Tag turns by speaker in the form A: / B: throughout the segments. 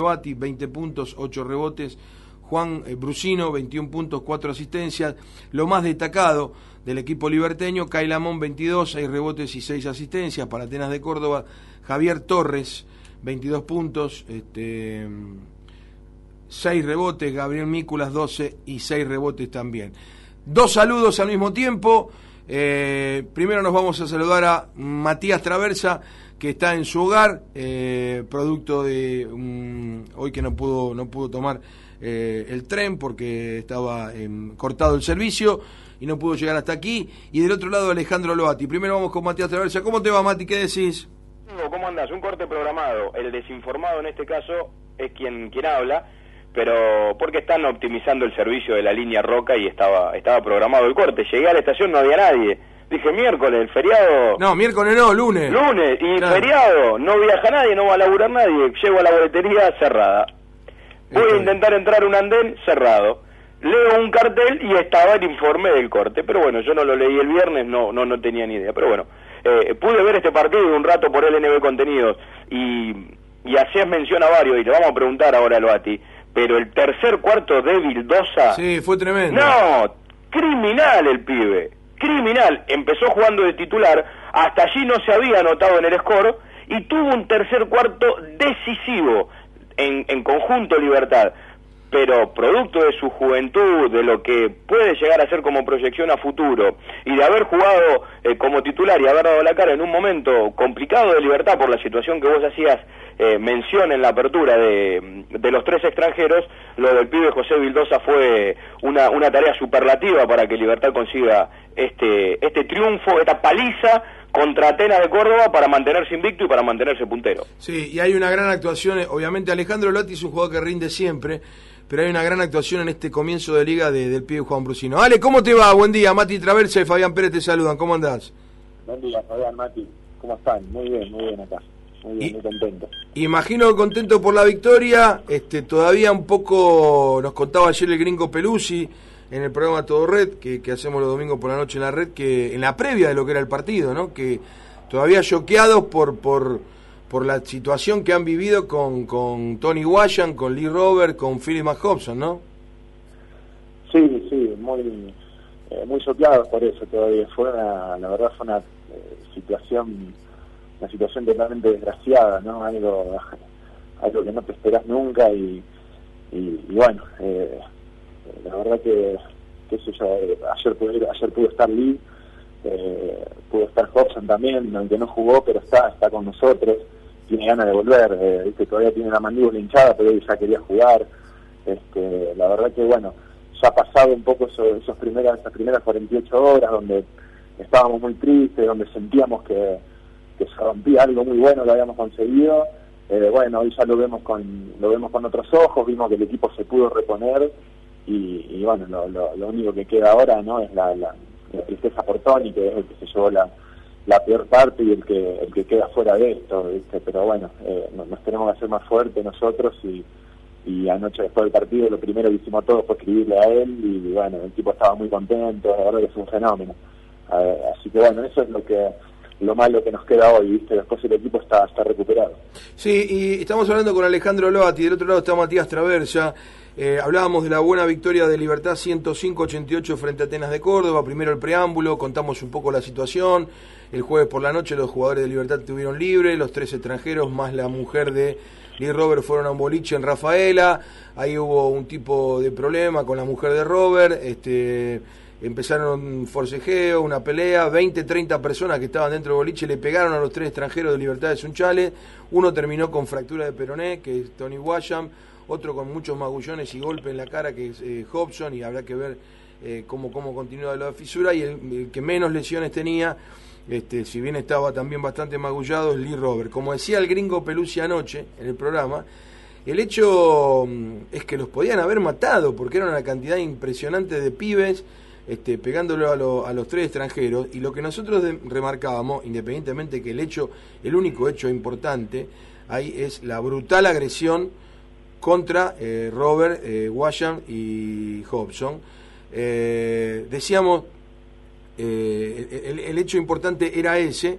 A: Bati, 20 puntos, 8 rebotes. Juan eh, Brusino, 21 puntos, 4 asistencias. Lo más destacado del equipo liberteño, Lamón, 22, 6 rebotes y 6 asistencias. Para Atenas de Córdoba, Javier Torres, 22 puntos, este, 6 rebotes. Gabriel Mículas, 12 y 6 rebotes también. Dos saludos al mismo tiempo. Eh, primero nos vamos a saludar a Matías Traversa que está en su hogar, eh, producto de hoy que no pudo, no pudo tomar eh, el tren porque estaba cortado el servicio y no pudo llegar hasta aquí. Y del otro lado Alejandro Loati. Primero vamos con Matías Traversa. ¿Cómo te va, Mati? ¿Qué decís?
B: ¿Cómo andás? Un corte programado. El desinformado en este caso es quien, quien habla, pero porque están optimizando el servicio de la línea Roca y estaba, estaba programado el corte. Llegué a la estación, no había nadie Dije miércoles, el feriado.
A: No, miércoles no, lunes.
B: Lunes, y feriado, no viaja nadie, no va a laburar nadie. Llego a la boletería cerrada. Voy a intentar entrar un andén cerrado. Leo un cartel y estaba el informe del corte. Pero bueno, yo no lo leí el viernes, no no no tenía ni idea. Pero bueno, eh, pude ver este partido un rato por LNB Contenidos y, y hacías mención a varios y te vamos a preguntar ahora, Loati. Pero el tercer cuarto de Vildosa.
A: Sí, fue tremendo.
B: No, criminal el pibe criminal. Empezó jugando de titular, hasta allí no se había anotado en el score y tuvo un tercer cuarto decisivo en, en conjunto Libertad pero producto de su juventud, de lo que puede llegar a ser como proyección a futuro, y de haber jugado eh, como titular y haber dado la cara en un momento complicado de libertad por la situación que vos hacías eh, mención en la apertura de, de, los tres extranjeros, lo del pibe José Vildosa fue una, una tarea superlativa para que Libertad consiga este, este triunfo, esta paliza contra Atenas de Córdoba para mantenerse invicto y para mantenerse puntero.
A: Sí, y hay una gran actuación, obviamente Alejandro Lotti es un jugador que rinde siempre, pero hay una gran actuación en este comienzo de liga del pibe Juan Brusino. Ale, ¿cómo te va? Buen día, Mati Traversa y Fabián Pérez te saludan, ¿cómo andás?
C: Buen día, Fabián, Mati, ¿cómo están? Muy bien, muy bien acá. Muy bien, muy contento.
A: Imagino contento por la victoria, este todavía un poco, nos contaba ayer el gringo Pelusi en el programa Todo Red, que, que hacemos los domingos por la noche en la red, que en la previa de lo que era el partido, ¿no? Que todavía choqueados por... por por la situación que han vivido con, con Tony Washington, con Lee Robert, con Philip Hobson, ¿no?
C: Sí, sí, muy eh, muy choqueados por eso todavía. Fue una, la verdad fue una eh, situación una situación totalmente desgraciada, ¿no? Algo algo que no te esperas nunca y, y, bueno, eh, la verdad que, qué sé yo, ayer pude, ayer pudo estar Lee, pudo estar Hobson también, aunque no jugó, pero está, está con nosotros tiene ganas de volver, eh, que todavía tiene la mandíbula hinchada, pero él ya quería jugar. Este, la verdad que bueno, ya ha pasado un poco esos primeras, esas primeras 48 horas donde estábamos muy tristes, donde sentíamos que, se rompía algo muy bueno que habíamos conseguido. Eh, bueno, hoy ya lo vemos con lo vemos con otros ojos, vimos que el equipo se pudo reponer y, bueno, lo, lo, único que queda ahora no es la, la, tristeza por Tony, que es el que se llevó la, la peor parte y el que el que queda fuera de esto, ¿viste? pero bueno, eh, nos, tenemos que hacer más fuertes nosotros y, y anoche después del partido lo primero que hicimos todos fue escribirle a él y bueno, el tipo estaba muy contento, la verdad que es un fenómeno. así que bueno, eso es lo que lo malo que nos queda hoy, ¿viste? Después el equipo está, está recuperado.
A: Sí, y estamos hablando con Alejandro Loati, del otro lado está Matías Traversa. Eh, hablábamos de la buena victoria de Libertad 105-88 frente a Atenas de Córdoba. Primero el preámbulo, contamos un poco la situación. El jueves por la noche los jugadores de Libertad tuvieron libre, los tres extranjeros más la mujer de Lee Robert fueron a un boliche en Rafaela. Ahí hubo un tipo de problema con la mujer de Robert. Este, empezaron un forcejeo, una pelea, 20, 30 personas que estaban dentro del boliche le pegaron a los tres extranjeros de Libertad de Sunchales, uno terminó con fractura de peroné, que es Tony Washam, otro con muchos magullones y golpe en la cara, que es eh, Hobson, y habrá que ver eh, cómo, cómo continúa la fisura, y el, que menos lesiones tenía, este, si bien estaba también bastante magullado, es Lee Robert. Como decía el gringo Pelusi anoche en el programa, el hecho mm, es que los podían haber matado, porque era una cantidad impresionante de pibes, este, pegándolo a, los tres extranjeros, y lo que nosotros remarcábamos, independientemente que el hecho, el único hecho importante, ahí es la brutal agresión contra eh, Robert, eh, y Hobson. Eh, decíamos, eh, el, hecho importante era ese,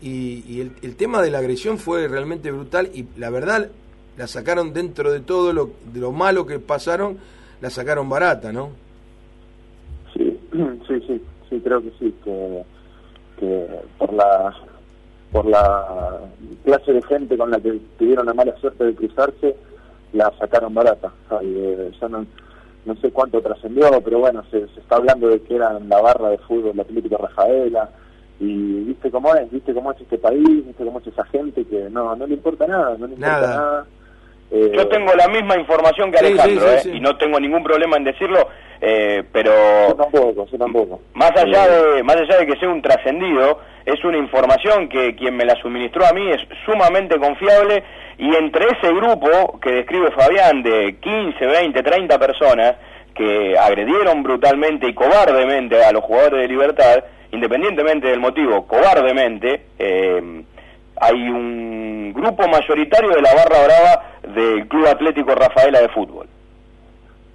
A: y, el, tema de la agresión fue realmente brutal, y la verdad, la sacaron dentro de todo lo, de lo malo que pasaron, la sacaron barata, ¿no?
C: Sí, sí, sí, sí, creo que sí, que, por la por la clase de gente con la que tuvieron la mala suerte de cruzarse, la sacaron barata. Eh, ya no, no sé cuánto trascendió, pero bueno, se, se, está hablando de que eran la barra de fútbol, la Atlético Rafaela, y viste cómo es, viste cómo es este país, viste cómo es esa gente que no, no le importa nada, no le importa nada.
B: Eh, Yo tengo la misma información que Alejandro, eh, y no tengo ningún problema en decirlo, eh, pero
C: yo tampoco, yo tampoco.
B: Más allá de más allá de que sea un trascendido, es una información que quien me la suministró a mí es sumamente confiable y entre ese grupo que describe Fabián de 15, 20, 30 personas que agredieron brutalmente y cobardemente a los jugadores de Libertad, independientemente del motivo, cobardemente, eh, hay un grupo mayoritario de la barra brava del Club Atlético Rafaela de Fútbol.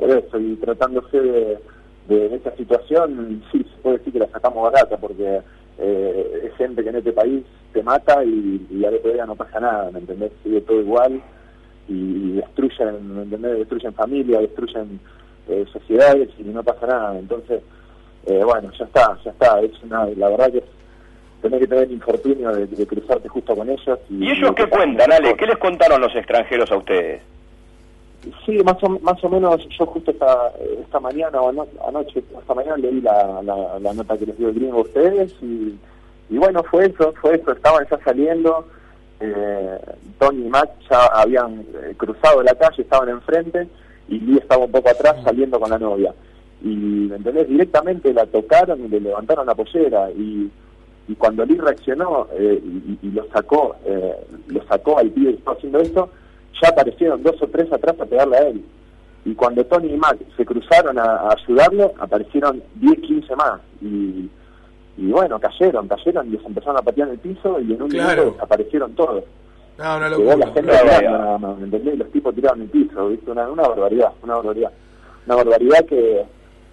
C: Por eso, y tratándose de, de, esta situación, sí, se puede decir que la sacamos barata, porque eh, es gente que en este país te mata y, y al otro día no pasa nada, ¿me entendés? Sigue todo igual y, destruyen, ¿me entendés? Destruyen familia, destruyen eh, sociedades y no pasa nada. Entonces, eh, bueno, ya está, ya está. Es una, la verdad que tener que tener el infortunio de, de, cruzarte justo con ellos.
B: ¿Y, ¿Y ellos qué cuentan, Ale? ¿Qué les contaron los extranjeros a ustedes?
C: Sí, más o, más o menos yo justo esta, esta mañana o anoche, esta mañana leí la, la, la, nota que les dio el gringo a ustedes y, y bueno, fue eso, fue eso, estaban ya saliendo, eh, Tony y Matt ya habían eh, cruzado la calle, estaban enfrente y Lee estaba un poco atrás saliendo con la novia. Y, ¿me entendés? Directamente la tocaron y le levantaron la pollera y, y cuando Lee reaccionó eh, y, y, lo sacó, eh, lo sacó al pibe que estaba haciendo esto, ya aparecieron dos o tres atrás a pegarle a él. Y cuando Tony y Mac se cruzaron a, a ayudarlo, aparecieron 10, 15 más. Y, y, bueno, cayeron, cayeron y les empezaron a patear en el piso y en un
A: claro.
C: minuto desaparecieron todos.
A: No, una locura.
C: la gente nada más, ¿me entendés? Y los tipos tiraron el piso, ¿viste? Una, una barbaridad, una barbaridad. Una barbaridad que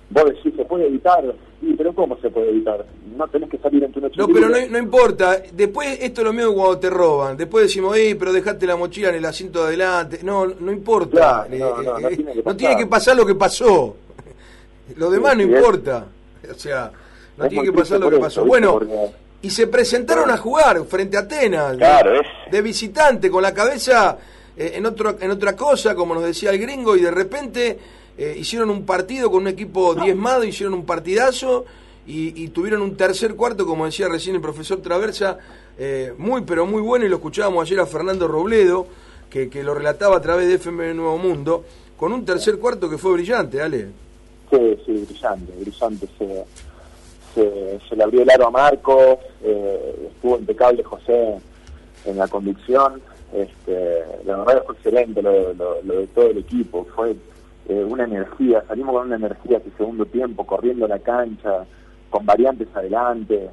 C: vos decís, se puede evitar, sí, pero ¿cómo se puede evitar? No tenés que salir en tu noche
A: No, pero no, no, importa, después esto es lo mismo cuando te roban, después decimos, eh, pero dejaste la mochila en el asiento de adelante, no, no importa,
C: claro, no, no, no,
A: eh,
C: tiene
A: no, tiene que pasar lo que pasó, lo demás
C: sí,
A: no importa, o sea, no
C: es
A: tiene que pasar lo que pasó. Bueno, y se presentaron a jugar frente a Atenas, de-
B: Claro, es-
A: de visitante, con la cabeza eh, en, otro, en otra cosa, como nos decía el gringo, y de repente eh, hicieron un partido con un equipo diezmado, hicieron un partidazo y, y tuvieron un tercer cuarto, como decía recién el profesor Traversa, eh, muy pero muy bueno, y lo escuchábamos ayer a Fernando Robledo, que, que lo relataba a través de FM Nuevo Mundo, con un tercer cuarto que fue brillante, Ale.
C: Sí, sí, brillante, brillante. Se, se, se le abrió el aro a Marcos, eh, estuvo impecable José en la conducción. Este, la verdad fue excelente lo, lo, lo de todo el equipo. Fue eh, una energía, salimos con una energía que segundo tiempo, corriendo la cancha, con variantes adelante.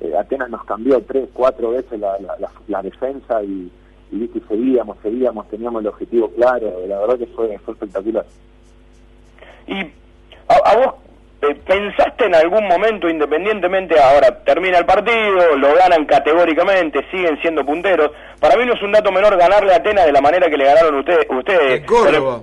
C: Eh, Atenas nos cambió tres, cuatro veces la, la, la, la defensa y, y, ¿viste? y seguíamos, seguíamos, teníamos el objetivo claro. La verdad que fue, fue espectacular.
B: Y a, a vos eh, pensaste en algún momento, independientemente, ahora termina el partido, lo ganan categóricamente, siguen siendo punteros. Para mí no es un dato menor ganarle a Atenas de la manera que le ganaron ustedes. ustedes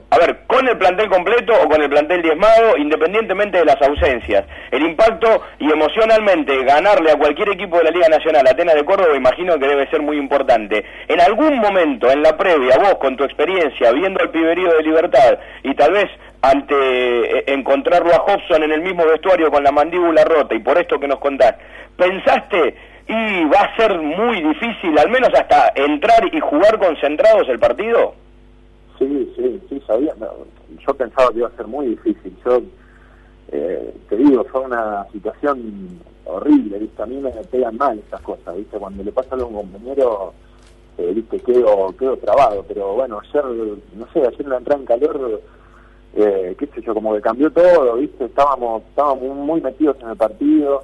B: a ver, con el plantel completo o con el plantel diezmado, independientemente de las ausencias. El impacto y emocionalmente ganarle a cualquier equipo de la Liga Nacional, Atenas de Córdoba, imagino que debe ser muy importante. En algún momento, en la previa, vos con tu experiencia, viendo el piberío de Libertad y tal vez ante eh, encontrarlo a Hobson en el mismo vestuario con la mandíbula rota y por esto que nos contás, ¿pensaste y va a ser muy difícil, al menos hasta entrar y jugar concentrados el partido?
C: Sí, sí, sí, sabía. Yo pensaba que iba a ser muy difícil. Yo, eh, te digo, fue una situación horrible, ¿viste? A mí me pegan mal estas cosas, ¿viste? Cuando le pasa a un compañero, eh, ¿viste? Quedo, quedo trabado. Pero bueno, ayer, no sé, ayer la entrada en calor, eh, qué sé yo, como que cambió todo, ¿viste? Estábamos, estábamos muy metidos en el partido.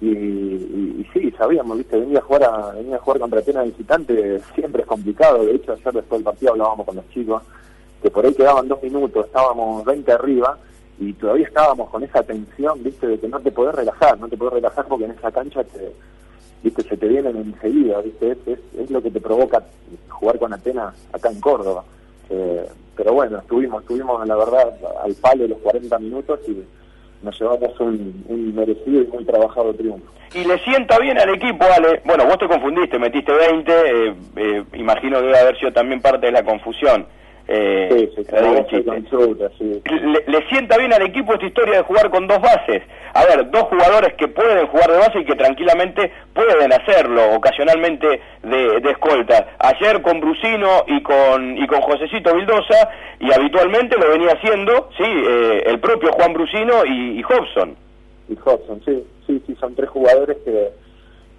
C: Y, y, sí, sabíamos, viste, venir a jugar a, venir a jugar contra Atenas visitante siempre es complicado, de hecho ayer después del partido hablábamos con los chicos, que por ahí quedaban dos minutos, estábamos 20 arriba, y todavía estábamos con esa tensión, viste, de que no te podés relajar, no te podés relajar porque en esa cancha te, viste, se te vienen enseguida, viste, es, es, es lo que te provoca jugar con Atenas acá en Córdoba. pero bueno, estuvimos, estuvimos la verdad al palo los 40 minutos y nos llevamos un, merecido y muy trabajado triunfo.
B: Y le sienta bien al equipo, Ale. Bueno, vos te confundiste, metiste 20, eh, eh, imagino que debe haber sido también parte de la confusión.
C: Eh,
B: le, sienta bien al equipo esta historia de jugar con dos bases. A ver, dos jugadores que pueden jugar de base y que tranquilamente pueden hacerlo, ocasionalmente de, escolta. Ayer con Brusino y con, y con Josecito Vildosa, y habitualmente lo venía haciendo, sí, eh, el propio Juan Brusino y, Hobson.
C: Y Hobson, sí, sí, sí, son tres jugadores que,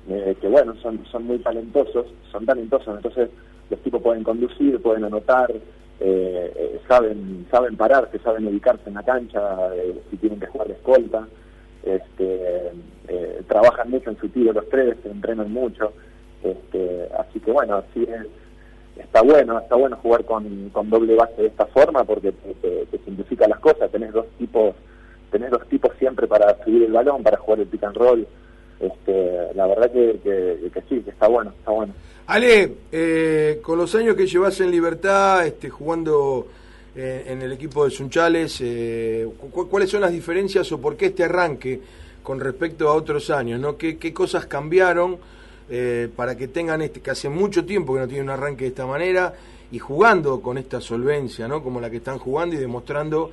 C: eh, que bueno, son, son muy talentosos, son talentosos, entonces los tipos pueden conducir, pueden anotar, eh, eh, saben saben pararse, saben ubicarse en la cancha, eh, si tienen que jugar de escolta, este, trabajan mucho en su tiro los tres, entrenan mucho, este, así que bueno, así es, está bueno, está bueno jugar con, con doble base de esta forma porque te, simplifica las cosas, tenés dos tipos, tenés dos tipos siempre para subir el balón, para jugar el pick and roll, este, la verdad que, que sí, que está bueno, está bueno.
A: Ale, eh, con los años que llevas en libertad, este, jugando eh, en el equipo de Sunchales, eh, ¿cuáles son las diferencias o por qué este arranque con respecto a otros años? ¿no? ¿Qué, cosas cambiaron para que tengan este, que hace mucho tiempo que no tienen un arranque de esta manera y jugando con esta solvencia, ¿no? como la que están jugando y demostrando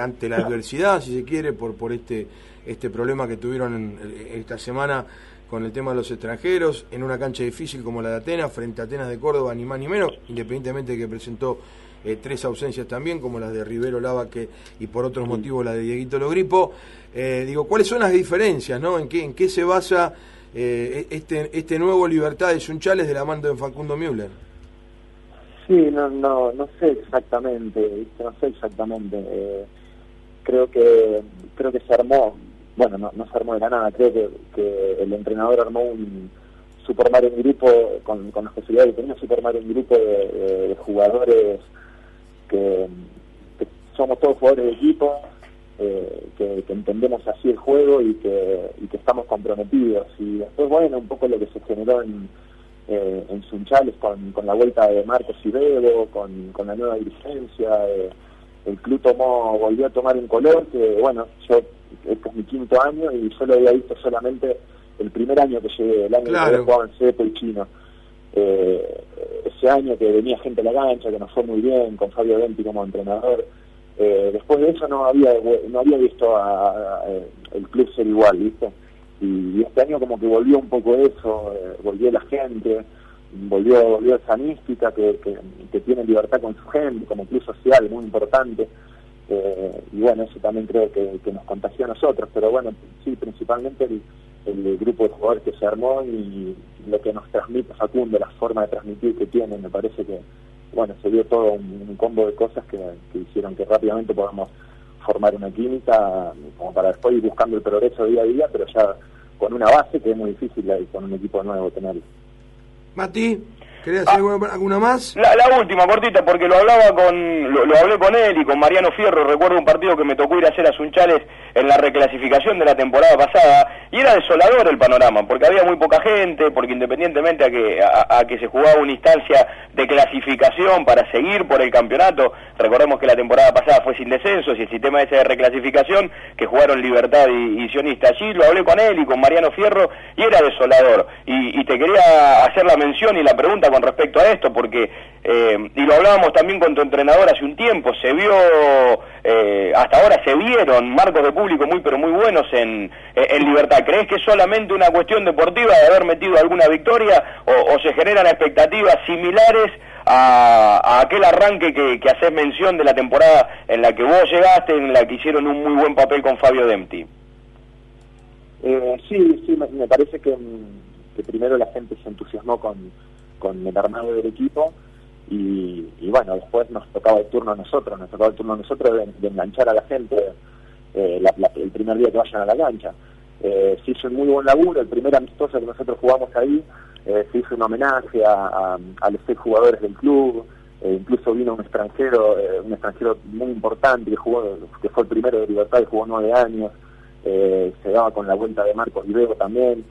A: ante la adversidad, si se quiere, por, por este, este problema que tuvieron esta semana con el tema de los extranjeros, en una cancha difícil como la de Atenas, frente a Atenas de Córdoba, ni más ni menos, independientemente de que presentó eh, tres ausencias también, como las de Rivero Lava que, y por otros motivos la de Dieguito Logripo. Eh, digo, ¿cuáles son las diferencias? ¿no? ¿En, qué, ¿En qué se basa eh, este, este nuevo Libertad de Sunchales de la mano de Facundo Müller?
C: Sí, no, no, no sé exactamente, no sé exactamente. creo que creo que se armó bueno, no, no se armó de la nada, creo que, el entrenador armó un Super Mario en grupo, con, con las posibilidades que tenía Super Mario en grupo de, jugadores que, somos todos jugadores de equipo, eh, que, entendemos así el juego y que, y que estamos comprometidos. Y después, bueno, un poco lo que se generó en, eh, en Sunchales con, con la vuelta de Marcos y Bebo, con, con la nueva dirigencia, eh, el club tomó, volvió a tomar un color que, bueno, yo este es mi quinto año y yo lo había visto solamente el primer año que llegué, el año que jugaba en Cepo y Chino. Eh, ese año que venía gente a la cancha, que nos fue muy bien, con Fabio Denti como entrenador. Eh, después de eso no había no había visto a, el club ser igual, ¿viste? Y, este año como que volvió un poco eso, eh, volvió la gente, volvió, volvió esa mística que, que, tiene libertad con su gente, como club social, muy importante. Eh, y bueno, eso también creo que, nos contagió a nosotros, pero bueno, sí, principalmente el, grupo de jugadores que se armó y lo que nos transmite Facundo, la forma de transmitir que tiene, me parece que, bueno, se dio todo un, combo de cosas que, hicieron que rápidamente podamos formar una química como para después ir buscando el progreso día a día, pero ya con una base que es muy difícil con un equipo nuevo tenerlo.
A: Mati. ¿Querías decir alguna más?
B: La, última, cortita, porque lo hablaba con, lo, hablé con él y con Mariano Fierro, recuerdo un partido que me tocó ir a hacer a Sunchales en la reclasificación de la temporada pasada, y era desolador el panorama, porque había muy poca gente, porque independientemente a que, a, que se jugaba una instancia de clasificación para seguir por el campeonato, recordemos que la temporada pasada fue sin descensos y el sistema ese de reclasificación que jugaron Libertad y, Sionista. Allí lo hablé con él y con Mariano Fierro y era desolador. Y, y te quería hacer la mención y la pregunta con respecto a esto, porque, eh, y lo hablábamos también con tu entrenador hace un tiempo, se vio, eh, hasta ahora se vieron marcos de público muy, pero muy buenos en, en Libertad. ¿Crees que es solamente una cuestión deportiva de haber metido alguna victoria o, se generan expectativas similares a, aquel arranque que, haces mención de la temporada en la que vos llegaste, en la que hicieron un muy buen papel con Fabio Dempti?
C: Eh, sí, sí, me, parece que, que primero la gente se entusiasmó con, con el armado del equipo y, bueno, después nos tocaba el turno a nosotros, nos tocaba el turno a nosotros de, enganchar a la gente eh, el primer día que vayan a la cancha. Eh, se hizo un muy buen laburo, el primer amistoso que nosotros jugamos ahí, eh, se hizo un homenaje a, los seis jugadores del club, eh, incluso vino un extranjero, un extranjero muy importante que jugó, que fue el primero de Libertad y jugó nueve años, se daba con la vuelta de Marcos Vivego también,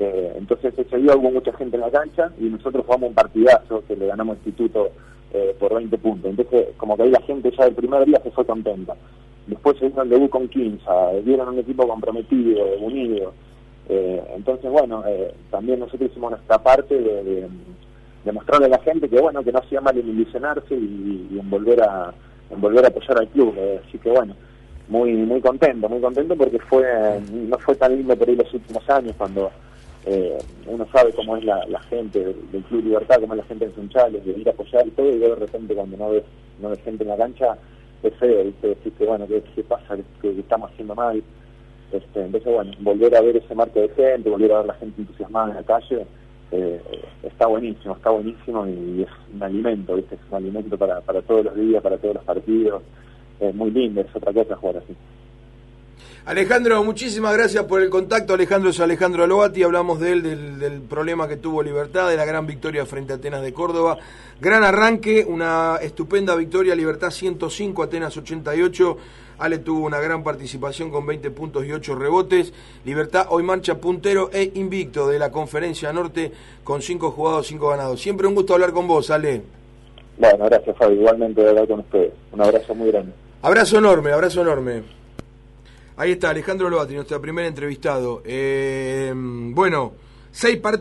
C: eh, entonces ese día hubo mucha gente en la cancha y nosotros jugamos un partidazo que le ganamos Instituto eh, por 20 puntos. Entonces, como que ahí la gente ya el primer día se fue contenta. Después se hizo el debut con Quinza, vieron un equipo comprometido, unido. Eh, entonces, bueno, eh, también nosotros hicimos nuestra parte de, de, mostrarle a la gente que, bueno, que no hacía mal en ilusionarse y, en volver a en volver a apoyar al club. así que, bueno, muy muy contento, muy contento porque fue no fue tan lindo por ahí los últimos años cuando eh, uno sabe cómo es la, gente del, Club Libertad, cómo es la gente en Sunchales, de ir a apoyar y todo, y de repente cuando no ves, no ves gente en la cancha, es feo, ¿viste? Decís que, bueno, ¿qué, qué pasa? ¿Qué, estamos haciendo mal? Este, entonces, bueno, volver a ver ese marco de gente, volver a ver la gente entusiasmada en la calle, eh, está buenísimo, está buenísimo y es un alimento, ¿viste? Es un alimento para, para todos los días, para todos los partidos es muy lindo, es otra cosa jugar así.
A: Alejandro, muchísimas gracias por el contacto. Alejandro es Alejandro Aloati, hablamos de él, del, problema que tuvo Libertad, de la gran victoria frente a Atenas de Córdoba. Gran arranque, una estupenda victoria, Libertad 105, Atenas 88. Ale tuvo una gran participación con 20 puntos y 8 rebotes. Libertad hoy marcha puntero e invicto de la Conferencia Norte con 5 jugados, 5 ganados. Siempre un gusto hablar con vos, Ale.
C: Bueno, gracias Fabi, igualmente de hablar con ustedes. Un abrazo muy grande.
A: Abrazo enorme, abrazo enorme. Ahí está Alejandro Loati, nuestro primer entrevistado. Eh, bueno, seis partidos.